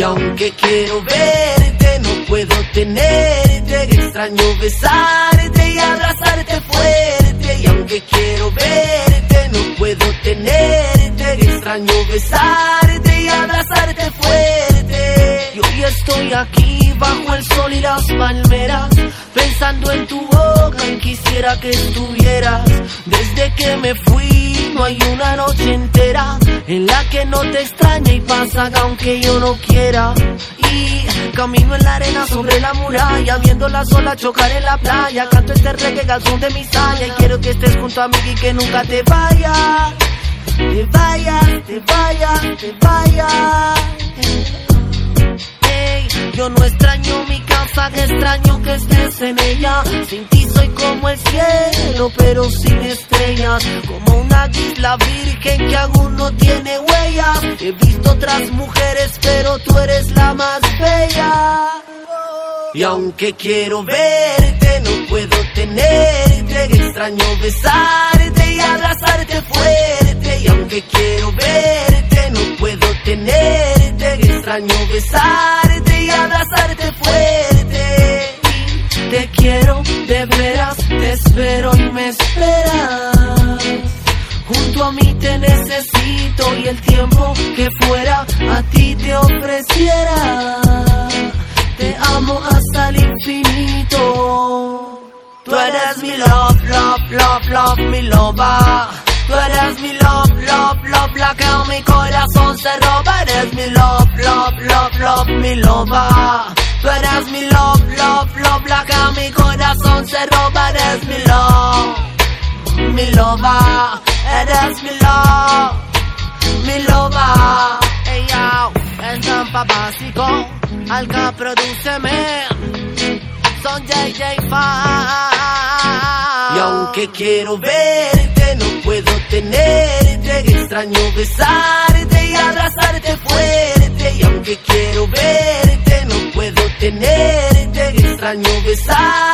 aunque quiero verte, no puedo tenerte. Extraño besarte y abrazarte fuerte. Y aunque quiero verte, no puedo tenerte. Extraño besarte y abrazarte fuerte. Y hoy estoy aquí bajo el sol y las palmeras, pensando en tu quisiera que estuvieras. Desde que me fui, no hay una noche entera en la que no te extraña y pasa aunque yo no quiera. Y camino en la arena sobre la muralla, viendo la sola chocar en la playa. Canto este reggae al son de mi saya y quiero que estés junto a mí y que nunca te vayas. Te vayas, te vayas, te vayas. Ey, yo no extraño mi casa, que extraño que estés en ella. Sin ti soy como el cielo, pero sin estrellas. Como una isla virgen que aún no tiene huellas. He visto otras mujeres, pero tú eres la más bella. Y aunque quiero verte, no puedo tenerte. Extraño besarte y abrazarte fuerte. Y aunque quiero verte, no puedo tenerte. Extraño besarte te espero y me esperas. Junto a mí te necesito y el tiempo que fuera a ti te ofreciera. Te amo hasta el infinito. Tú eres mi love, love, love, love, mi loba. Tú eres mi love, love, love, la que a mi corazón se roba. Eres mi love, love, love, love, mi loba. Tú eres mi love, love, love, la que a mi corazón se roba. Eres mi love, mi loba. Eres mi love, mi loba. Ey, yo, el zampa básico, Alca produceme. Son JJ Fa. Y aunque quiero verte, no puedo tenerte. Extraño besarte y abrazarte Extraño besarte